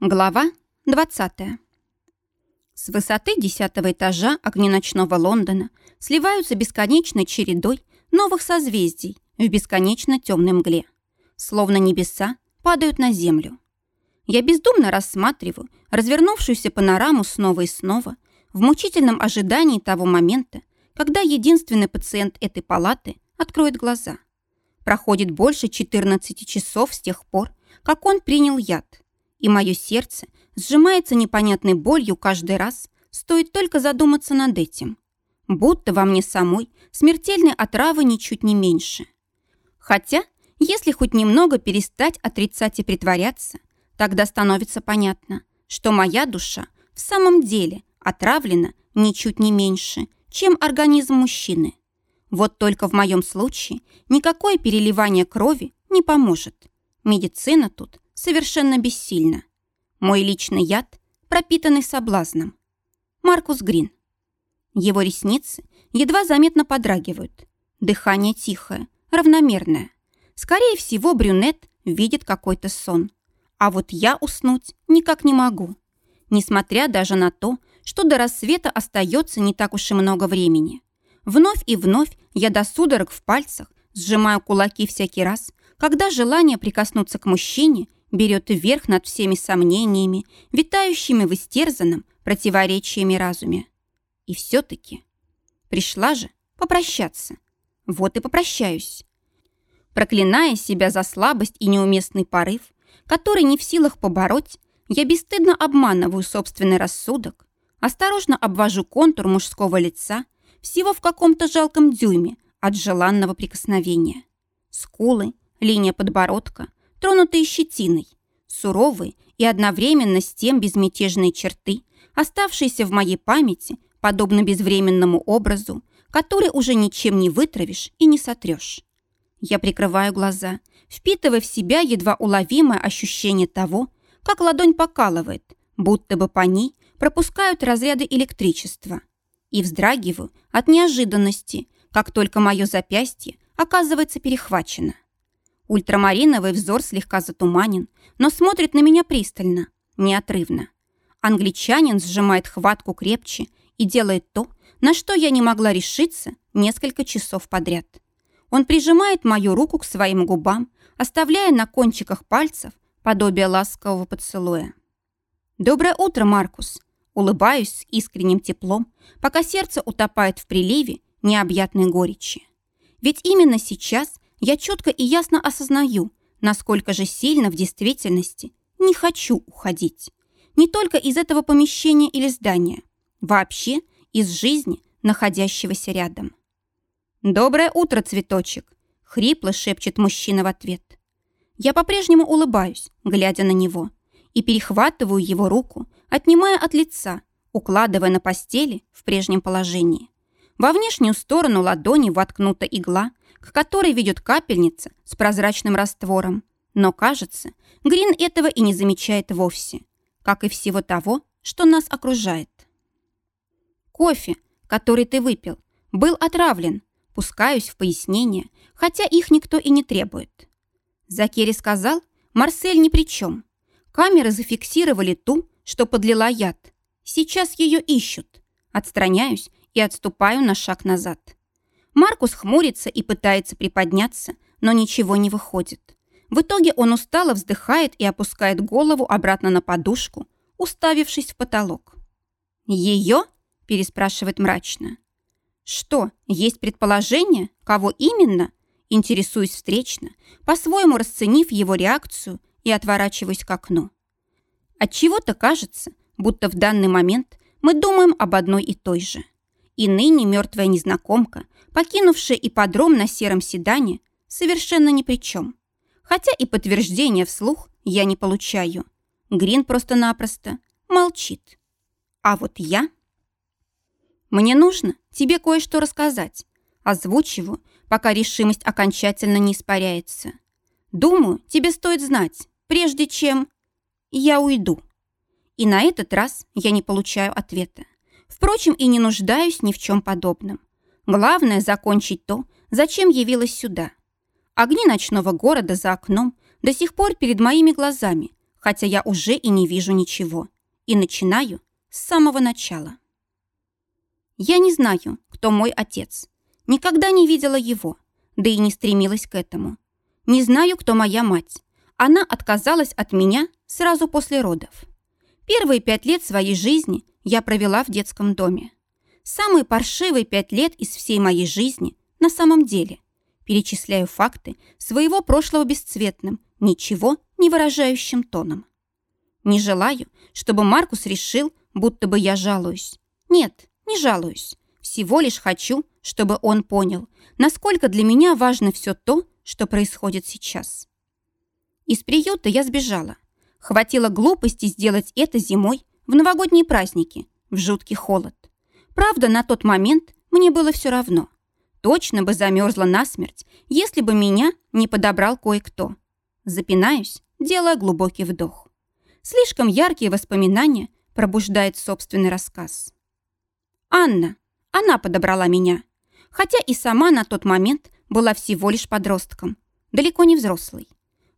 Глава 20. С высоты десятого этажа огни ночного Лондона сливаются бесконечной чередой новых созвездий в бесконечно темной мгле. Словно небеса падают на землю. Я бездумно рассматриваю развернувшуюся панораму снова и снова в мучительном ожидании того момента, когда единственный пациент этой палаты откроет глаза. Проходит больше 14 часов с тех пор, как он принял яд – и мое сердце сжимается непонятной болью каждый раз, стоит только задуматься над этим. Будто во мне самой смертельной отравы ничуть не меньше. Хотя, если хоть немного перестать отрицать и притворяться, тогда становится понятно, что моя душа в самом деле отравлена ничуть не меньше, чем организм мужчины. Вот только в моем случае никакое переливание крови не поможет. Медицина тут совершенно бессильна. Мой личный яд, пропитанный соблазном. Маркус Грин. Его ресницы едва заметно подрагивают. Дыхание тихое, равномерное. Скорее всего, брюнет видит какой-то сон. А вот я уснуть никак не могу. Несмотря даже на то, что до рассвета остается не так уж и много времени. Вновь и вновь я до судорог в пальцах сжимаю кулаки всякий раз, когда желание прикоснуться к мужчине берет верх над всеми сомнениями, витающими в истерзанном противоречиями разуме. И все-таки пришла же попрощаться. Вот и попрощаюсь. Проклиная себя за слабость и неуместный порыв, который не в силах побороть, я бесстыдно обманываю собственный рассудок, осторожно обвожу контур мужского лица всего в каком-то жалком дюйме от желанного прикосновения. Скулы, линия подбородка, тронутые щетиной, суровые и одновременно с тем безмятежные черты, оставшиеся в моей памяти, подобно безвременному образу, который уже ничем не вытравишь и не сотрешь. Я прикрываю глаза, впитывая в себя едва уловимое ощущение того, как ладонь покалывает, будто бы по ней пропускают разряды электричества. И вздрагиваю от неожиданности, как только мое запястье оказывается перехвачено. Ультрамариновый взор слегка затуманен, но смотрит на меня пристально, неотрывно. Англичанин сжимает хватку крепче и делает то, на что я не могла решиться несколько часов подряд. Он прижимает мою руку к своим губам, оставляя на кончиках пальцев подобие ласкового поцелуя. «Доброе утро, Маркус!» Улыбаюсь с искренним теплом, пока сердце утопает в приливе необъятной горечи. Ведь именно сейчас я четко и ясно осознаю, насколько же сильно в действительности не хочу уходить. Не только из этого помещения или здания, вообще из жизни, находящегося рядом. «Доброе утро, цветочек!» — хрипло шепчет мужчина в ответ. Я по-прежнему улыбаюсь, глядя на него, и перехватываю его руку, отнимая от лица, укладывая на постели в прежнем положении. Во внешнюю сторону ладони воткнута игла, к которой ведет капельница с прозрачным раствором. Но, кажется, Грин этого и не замечает вовсе, как и всего того, что нас окружает. Кофе, который ты выпил, был отравлен, пускаюсь в пояснение, хотя их никто и не требует. Закери сказал, Марсель ни при чем. Камеры зафиксировали ту, что подлила яд. Сейчас ее ищут. Отстраняюсь и отступаю на шаг назад. Маркус хмурится и пытается приподняться, но ничего не выходит. В итоге он устало вздыхает и опускает голову обратно на подушку, уставившись в потолок. «Ее?» – переспрашивает мрачно. «Что, есть предположение? Кого именно?» Интересуюсь встречно, по-своему расценив его реакцию и отворачиваюсь к окну. Отчего-то кажется, будто в данный момент мы думаем об одной и той же. И ныне мертвая незнакомка покинувшая ипподром на сером седане, совершенно ни при чем. Хотя и подтверждения вслух я не получаю. Грин просто-напросто молчит. А вот я... Мне нужно тебе кое-что рассказать. Озвучиваю, пока решимость окончательно не испаряется. Думаю, тебе стоит знать, прежде чем я уйду. И на этот раз я не получаю ответа. Впрочем, и не нуждаюсь ни в чем подобном. Главное – закончить то, зачем явилась сюда. Огни ночного города за окном до сих пор перед моими глазами, хотя я уже и не вижу ничего. И начинаю с самого начала. Я не знаю, кто мой отец. Никогда не видела его, да и не стремилась к этому. Не знаю, кто моя мать. Она отказалась от меня сразу после родов. Первые пять лет своей жизни я провела в детском доме. Самые паршивые пять лет из всей моей жизни на самом деле. Перечисляю факты своего прошлого бесцветным, ничего не выражающим тоном. Не желаю, чтобы Маркус решил, будто бы я жалуюсь. Нет, не жалуюсь. Всего лишь хочу, чтобы он понял, насколько для меня важно все то, что происходит сейчас. Из приюта я сбежала. Хватило глупости сделать это зимой, в новогодние праздники, в жуткий холод. Правда, на тот момент мне было все равно. Точно бы замерзла насмерть, если бы меня не подобрал кое-кто. Запинаюсь, делая глубокий вдох. Слишком яркие воспоминания пробуждает собственный рассказ. Анна. Она подобрала меня. Хотя и сама на тот момент была всего лишь подростком, далеко не взрослой.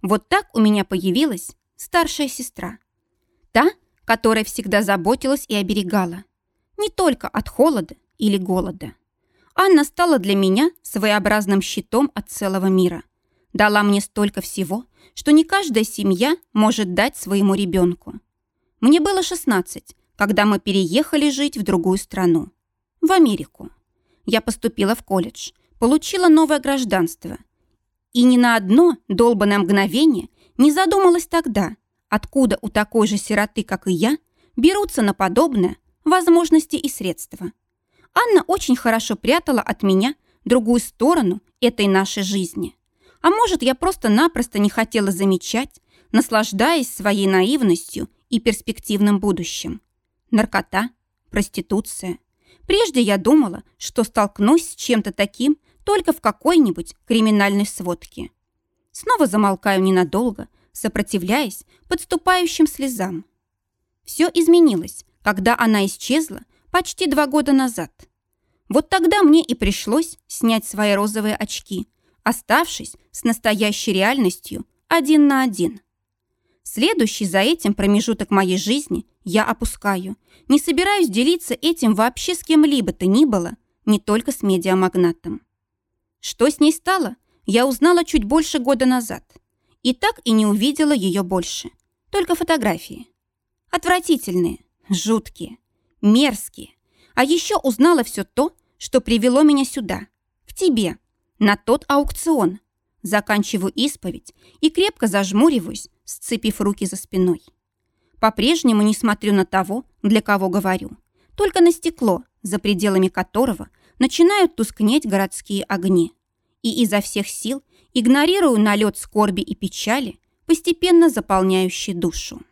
Вот так у меня появилась старшая сестра. Та, которая всегда заботилась и оберегала. Не только от холода или голода. Анна стала для меня своеобразным щитом от целого мира. Дала мне столько всего, что не каждая семья может дать своему ребенку. Мне было 16, когда мы переехали жить в другую страну. В Америку. Я поступила в колледж, получила новое гражданство – и ни на одно долбанное мгновение не задумалась тогда, откуда у такой же сироты, как и я, берутся на подобное возможности и средства. Анна очень хорошо прятала от меня другую сторону этой нашей жизни. А может, я просто-напросто не хотела замечать, наслаждаясь своей наивностью и перспективным будущим. Наркота, проституция. Прежде я думала, что столкнусь с чем-то таким, только в какой-нибудь криминальной сводке. Снова замолкаю ненадолго, сопротивляясь подступающим слезам. Все изменилось, когда она исчезла почти два года назад. Вот тогда мне и пришлось снять свои розовые очки, оставшись с настоящей реальностью один на один. Следующий за этим промежуток моей жизни я опускаю. Не собираюсь делиться этим вообще с кем-либо то ни было, не только с медиамагнатом. Что с ней стало, я узнала чуть больше года назад. И так и не увидела ее больше. Только фотографии. Отвратительные, жуткие, мерзкие. А еще узнала все то, что привело меня сюда, к тебе, на тот аукцион. Заканчиваю исповедь и крепко зажмуриваюсь, сцепив руки за спиной. По-прежнему не смотрю на того, для кого говорю. Только на стекло, за пределами которого начинают тускнеть городские огни. И изо всех сил игнорирую налет скорби и печали, постепенно заполняющий душу.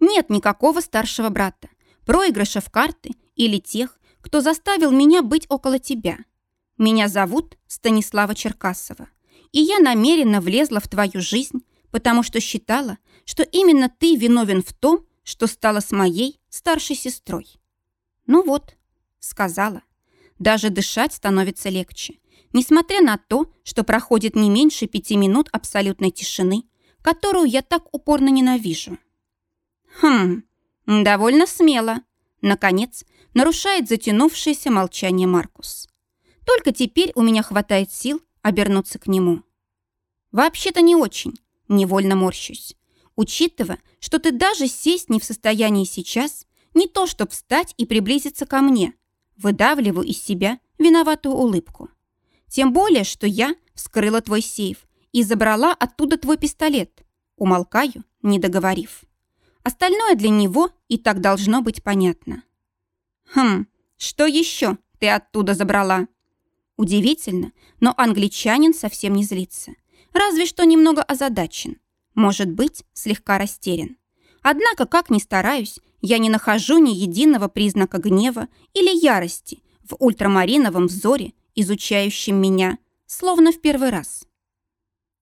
Нет никакого старшего брата, проигрыша в карты или тех, кто заставил меня быть около тебя. Меня зовут Станислава Черкасова, и я намеренно влезла в твою жизнь, потому что считала, что именно ты виновен в том, что стала с моей старшей сестрой. Ну вот, сказала, даже дышать становится легче, несмотря на то, что проходит не меньше пяти минут абсолютной тишины, которую я так упорно ненавижу. Хм, довольно смело. Наконец, нарушает затянувшееся молчание Маркус. Только теперь у меня хватает сил обернуться к нему. Вообще-то не очень, невольно морщусь. Учитывая, что ты даже сесть не в состоянии сейчас, не то чтобы встать и приблизиться ко мне, Выдавливаю из себя виноватую улыбку. Тем более, что я вскрыла твой сейф и забрала оттуда твой пистолет. Умолкаю, не договорив. Остальное для него и так должно быть понятно. Хм, что еще ты оттуда забрала? Удивительно, но англичанин совсем не злится. Разве что немного озадачен. Может быть, слегка растерян. Однако, как ни стараюсь, я не нахожу ни единого признака гнева или ярости в ультрамариновом взоре, изучающем меня, словно в первый раз.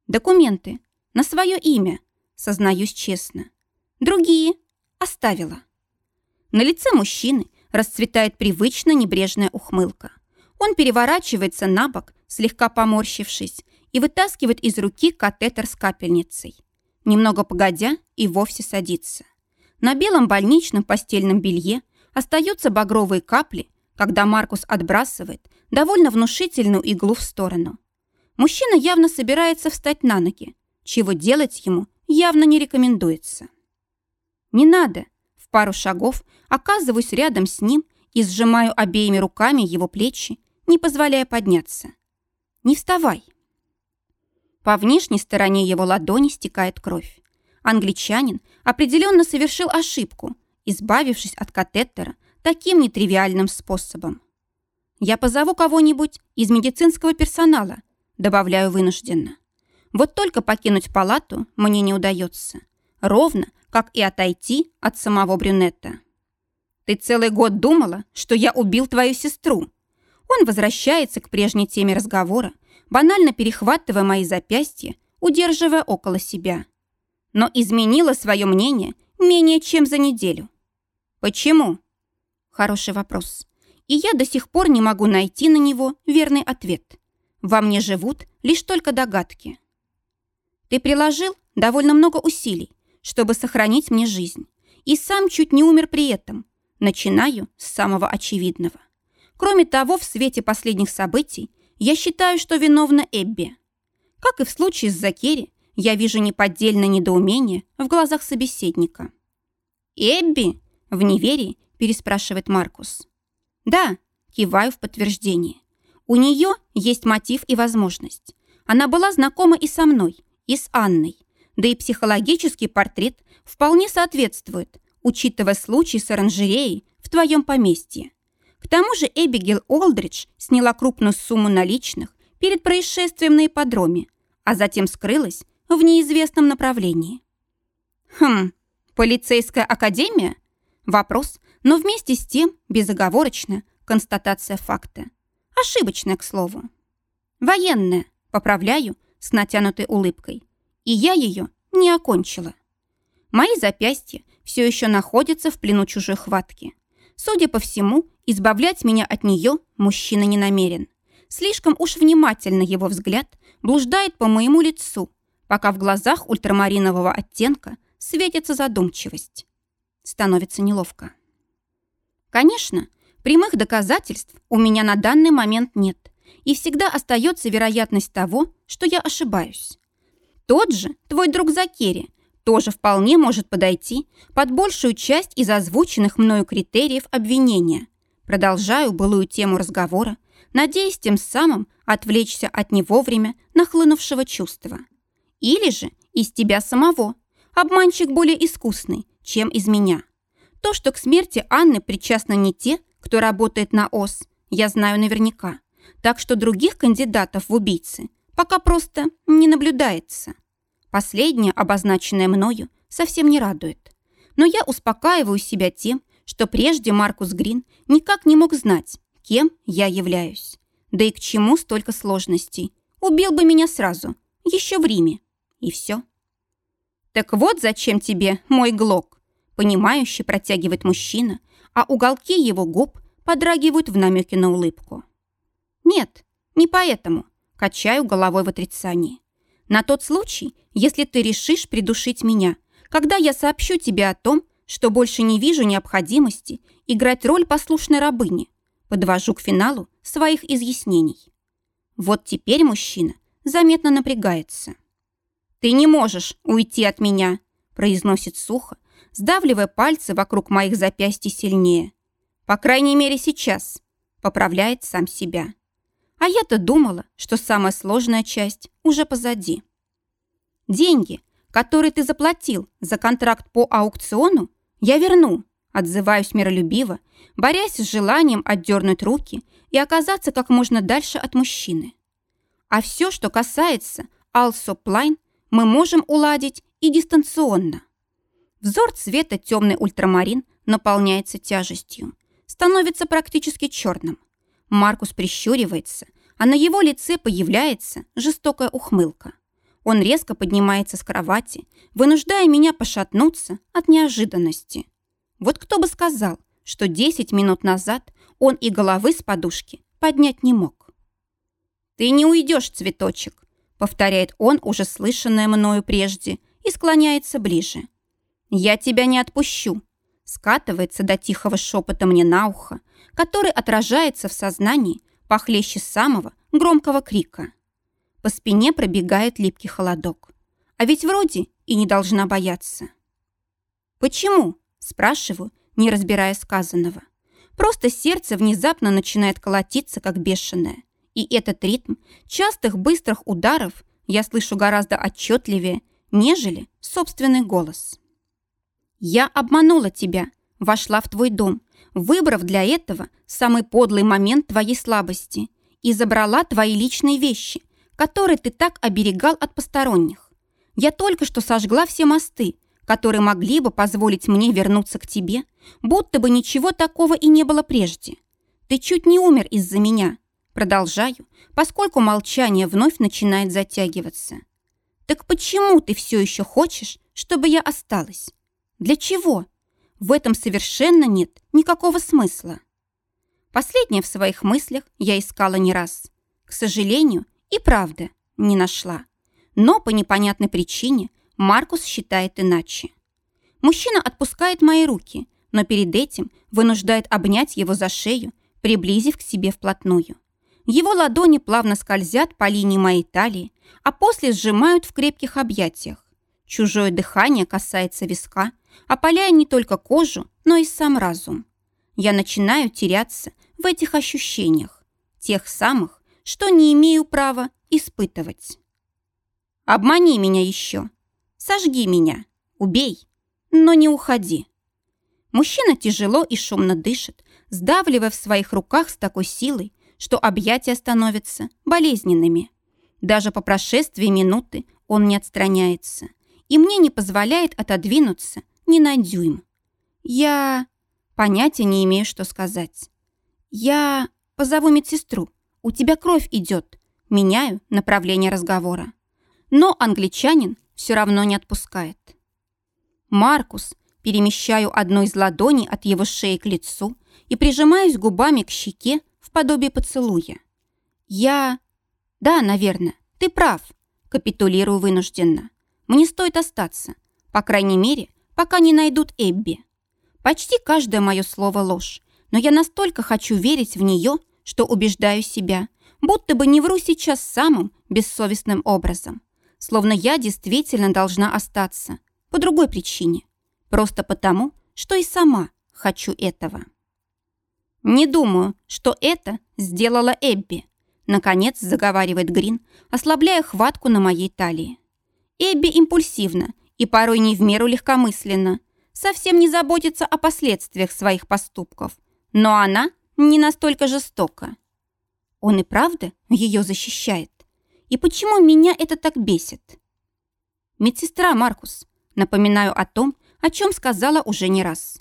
Документы на свое имя, сознаюсь честно. Другие оставила. На лице мужчины расцветает привычно небрежная ухмылка. Он переворачивается на бок, слегка поморщившись, и вытаскивает из руки катетер с капельницей. Немного погодя и вовсе садится. На белом больничном постельном белье остаются багровые капли, когда Маркус отбрасывает довольно внушительную иглу в сторону. Мужчина явно собирается встать на ноги, чего делать ему явно не рекомендуется. «Не надо!» В пару шагов оказываюсь рядом с ним и сжимаю обеими руками его плечи, не позволяя подняться. «Не вставай!» По внешней стороне его ладони стекает кровь. Англичанин определенно совершил ошибку, избавившись от катетера таким нетривиальным способом. «Я позову кого-нибудь из медицинского персонала», добавляю вынужденно. Вот только покинуть палату мне не удается. Ровно, как и отойти от самого брюнета. «Ты целый год думала, что я убил твою сестру?» Он возвращается к прежней теме разговора, банально перехватывая мои запястья, удерживая около себя. Но изменила свое мнение менее чем за неделю. Почему? Хороший вопрос. И я до сих пор не могу найти на него верный ответ. Во мне живут лишь только догадки. Ты приложил довольно много усилий, чтобы сохранить мне жизнь, и сам чуть не умер при этом. Начинаю с самого очевидного. Кроме того, в свете последних событий я считаю, что виновна Эбби. Как и в случае с Закери, я вижу неподдельное недоумение в глазах собеседника. «Эбби?» — в неверии переспрашивает Маркус. «Да», — киваю в подтверждение. «У нее есть мотив и возможность. Она была знакома и со мной, и с Анной. Да и психологический портрет вполне соответствует, учитывая случай с оранжереей в твоем поместье. К тому же Эбигейл Олдридж сняла крупную сумму наличных перед происшествием на ипподроме, а затем скрылась в неизвестном направлении. Хм, полицейская академия? Вопрос, но вместе с тем безоговорочная констатация факта. Ошибочная, к слову. Военная, поправляю с натянутой улыбкой. И я ее не окончила. Мои запястья все еще находятся в плену чужой хватки. Судя по всему, избавлять меня от нее мужчина не намерен. Слишком уж внимательно его взгляд блуждает по моему лицу, пока в глазах ультрамаринового оттенка светится задумчивость. Становится неловко. Конечно, прямых доказательств у меня на данный момент нет, и всегда остается вероятность того, что я ошибаюсь. Тот же твой друг Закери тоже вполне может подойти под большую часть из озвученных мною критериев обвинения. Продолжаю былую тему разговора, надеясь тем самым отвлечься от не вовремя нахлынувшего чувства. Или же из тебя самого. Обманщик более искусный, чем из меня. То, что к смерти Анны причастны не те, кто работает на ОС, я знаю наверняка. Так что других кандидатов в убийцы пока просто не наблюдается. Последнее, обозначенное мною, совсем не радует. Но я успокаиваю себя тем, что прежде Маркус Грин никак не мог знать, кем я являюсь. Да и к чему столько сложностей. Убил бы меня сразу, еще в Риме. И все. «Так вот зачем тебе мой глок?» Понимающе протягивает мужчина, а уголки его губ подрагивают в намеке на улыбку. «Нет, не поэтому», — качаю головой в отрицании. «На тот случай, если ты решишь придушить меня, когда я сообщу тебе о том, что больше не вижу необходимости играть роль послушной рабыни, подвожу к финалу своих изъяснений. Вот теперь мужчина заметно напрягается. «Ты не можешь уйти от меня», произносит сухо, сдавливая пальцы вокруг моих запястий сильнее. «По крайней мере, сейчас», поправляет сам себя. А я-то думала, что самая сложная часть уже позади. Деньги, которые ты заплатил за контракт по аукциону, я верну, отзываюсь миролюбиво, борясь с желанием отдернуть руки и оказаться как можно дальше от мужчины. А все, что касается Also Plain, мы можем уладить и дистанционно. Взор цвета темный ультрамарин наполняется тяжестью, становится практически черным. Маркус прищуривается, а на его лице появляется жестокая ухмылка. Он резко поднимается с кровати, вынуждая меня пошатнуться от неожиданности. Вот кто бы сказал, что 10 минут назад он и головы с подушки поднять не мог. «Ты не уйдешь, цветочек», — повторяет он уже слышанное мною прежде и склоняется ближе. «Я тебя не отпущу!» Скатывается до тихого шепота мне на ухо, который отражается в сознании похлеще самого громкого крика. По спине пробегает липкий холодок. А ведь вроде и не должна бояться. «Почему?» – спрашиваю, не разбирая сказанного. Просто сердце внезапно начинает колотиться, как бешеное. И этот ритм частых быстрых ударов я слышу гораздо отчетливее, нежели собственный голос. «Я обманула тебя, вошла в твой дом, выбрав для этого самый подлый момент твоей слабости и забрала твои личные вещи, которые ты так оберегал от посторонних. Я только что сожгла все мосты, которые могли бы позволить мне вернуться к тебе, будто бы ничего такого и не было прежде. Ты чуть не умер из-за меня. Продолжаю, поскольку молчание вновь начинает затягиваться. Так почему ты все еще хочешь, чтобы я осталась? Для чего? В этом совершенно нет никакого смысла. Последнее в своих мыслях я искала не раз. К сожалению, и правда не нашла. Но по непонятной причине Маркус считает иначе. Мужчина отпускает мои руки, но перед этим вынуждает обнять его за шею, приблизив к себе вплотную. Его ладони плавно скользят по линии моей талии, а после сжимают в крепких объятиях. Чужое дыхание касается виска, опаляя не только кожу, но и сам разум. Я начинаю теряться в этих ощущениях, тех самых, что не имею права испытывать. Обмани меня еще. Сожги меня. Убей. Но не уходи. Мужчина тяжело и шумно дышит, сдавливая в своих руках с такой силой, что объятия становятся болезненными. Даже по прошествии минуты он не отстраняется и мне не позволяет отодвинуться ни на дюйм. Я понятия не имею, что сказать. Я позову медсестру. У тебя кровь идет. Меняю направление разговора. Но англичанин все равно не отпускает. Маркус, перемещаю одну из ладоней от его шеи к лицу и прижимаюсь губами к щеке в подобие поцелуя. Я... Да, наверное, ты прав. Капитулирую вынужденно. Мне стоит остаться. По крайней мере, пока не найдут Эбби. Почти каждое мое слово ложь, но я настолько хочу верить в нее, что убеждаю себя, будто бы не вру сейчас самым бессовестным образом словно я действительно должна остаться по другой причине, просто потому, что и сама хочу этого. Не думаю, что это сделала Эбби, наконец заговаривает Грин, ослабляя хватку на моей талии. Эбби импульсивна и порой не в меру легкомысленно, совсем не заботится о последствиях своих поступков, но она не настолько жестока. Он и правда ее защищает. И почему меня это так бесит? Медсестра Маркус. Напоминаю о том, о чем сказала уже не раз.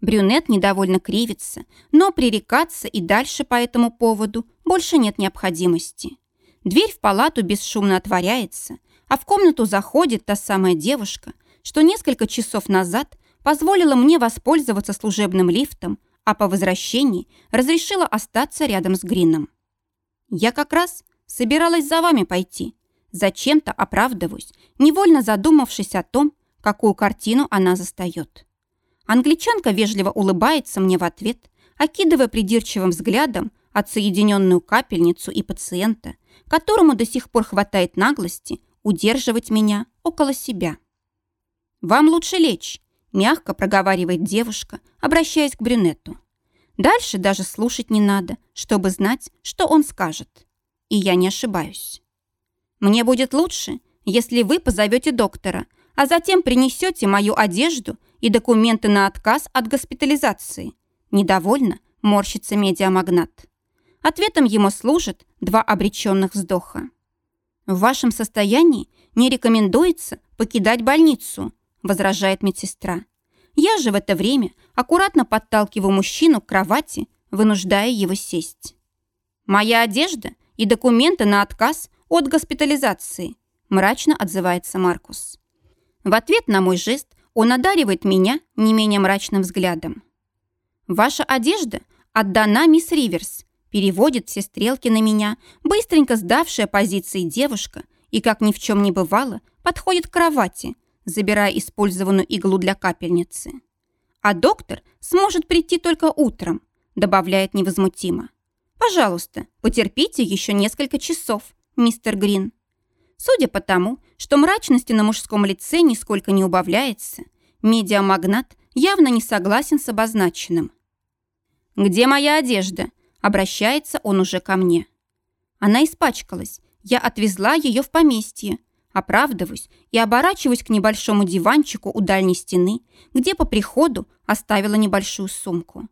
Брюнет недовольно кривится, но пререкаться и дальше по этому поводу больше нет необходимости. Дверь в палату бесшумно отворяется, а в комнату заходит та самая девушка, что несколько часов назад позволила мне воспользоваться служебным лифтом, а по возвращении разрешила остаться рядом с Грином. Я как раз Собиралась за вами пойти. Зачем-то оправдываюсь, невольно задумавшись о том, какую картину она застает. Англичанка вежливо улыбается мне в ответ, окидывая придирчивым взглядом отсоединенную капельницу и пациента, которому до сих пор хватает наглости удерживать меня около себя. «Вам лучше лечь», – мягко проговаривает девушка, обращаясь к брюнету. Дальше даже слушать не надо, чтобы знать, что он скажет и я не ошибаюсь. Мне будет лучше, если вы позовете доктора, а затем принесете мою одежду и документы на отказ от госпитализации. Недовольно морщится медиамагнат. Ответом ему служат два обреченных вздоха. В вашем состоянии не рекомендуется покидать больницу, возражает медсестра. Я же в это время аккуратно подталкиваю мужчину к кровати, вынуждая его сесть. Моя одежда и документы на отказ от госпитализации», мрачно отзывается Маркус. В ответ на мой жест он одаривает меня не менее мрачным взглядом. «Ваша одежда отдана мисс Риверс», переводит все стрелки на меня, быстренько сдавшая позиции девушка, и, как ни в чем не бывало, подходит к кровати, забирая использованную иглу для капельницы. «А доктор сможет прийти только утром», добавляет невозмутимо. «Пожалуйста, потерпите еще несколько часов, мистер Грин». Судя по тому, что мрачности на мужском лице нисколько не убавляется, медиамагнат явно не согласен с обозначенным. «Где моя одежда?» Обращается он уже ко мне. Она испачкалась. Я отвезла ее в поместье. Оправдываюсь и оборачиваюсь к небольшому диванчику у дальней стены, где по приходу оставила небольшую сумку.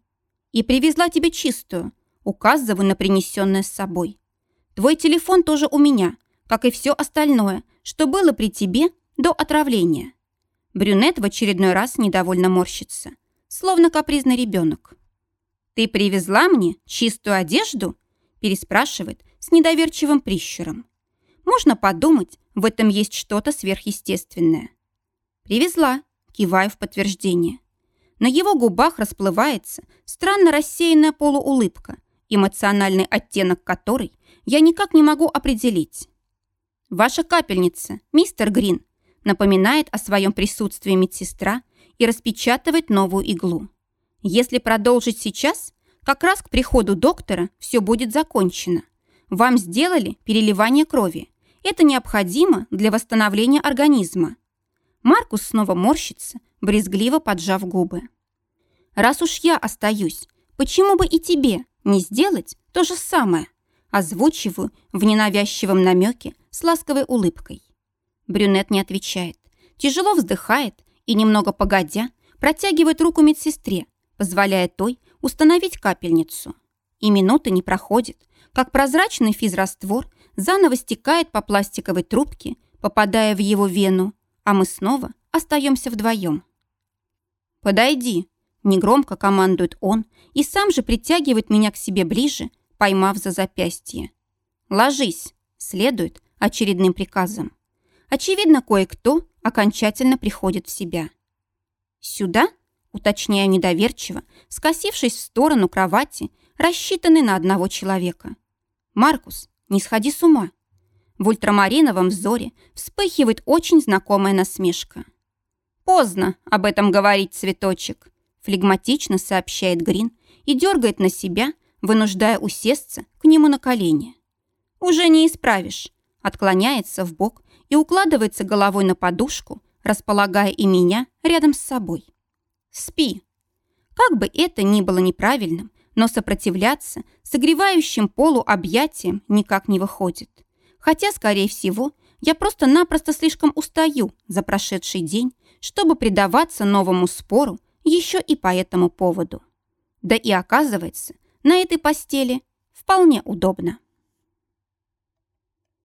И привезла тебе чистую. Указываю на принесенное с собой. Твой телефон тоже у меня, как и все остальное, что было при тебе до отравления. Брюнет в очередной раз недовольно морщится, словно капризный ребенок. «Ты привезла мне чистую одежду?» переспрашивает с недоверчивым прищуром. Можно подумать, в этом есть что-то сверхъестественное. «Привезла», киваю в подтверждение. На его губах расплывается странно рассеянная полуулыбка, эмоциональный оттенок которой я никак не могу определить. «Ваша капельница, мистер Грин», напоминает о своем присутствии медсестра и распечатывает новую иглу. Если продолжить сейчас, как раз к приходу доктора все будет закончено. Вам сделали переливание крови. Это необходимо для восстановления организма. Маркус снова морщится, брезгливо поджав губы. «Раз уж я остаюсь, почему бы и тебе не сделать то же самое?» Озвучиваю в ненавязчивом намеке с ласковой улыбкой. Брюнет не отвечает, тяжело вздыхает и, немного погодя, протягивает руку медсестре, позволяя той установить капельницу. И минуты не проходит, как прозрачный физраствор заново стекает по пластиковой трубке, попадая в его вену, а мы снова остаемся вдвоем. «Подойди», — негромко командует он и сам же притягивает меня к себе ближе, поймав за запястье. «Ложись», — следует очередным приказом. Очевидно, кое-кто окончательно приходит в себя. «Сюда?» — уточняю недоверчиво, скосившись в сторону кровати, рассчитанной на одного человека. «Маркус, не сходи с ума». В ультрамариновом взоре вспыхивает очень знакомая насмешка. «Поздно об этом говорить, цветочек», флегматично сообщает Грин и дергает на себя, вынуждая усесться к нему на колени. «Уже не исправишь», отклоняется в бок и укладывается головой на подушку, располагая и меня рядом с собой. «Спи». Как бы это ни было неправильным, но сопротивляться согревающим полу объятиям никак не выходит. Хотя, скорее всего, я просто-напросто слишком устаю за прошедший день, чтобы предаваться новому спору еще и по этому поводу. Да и оказывается, на этой постели вполне удобно.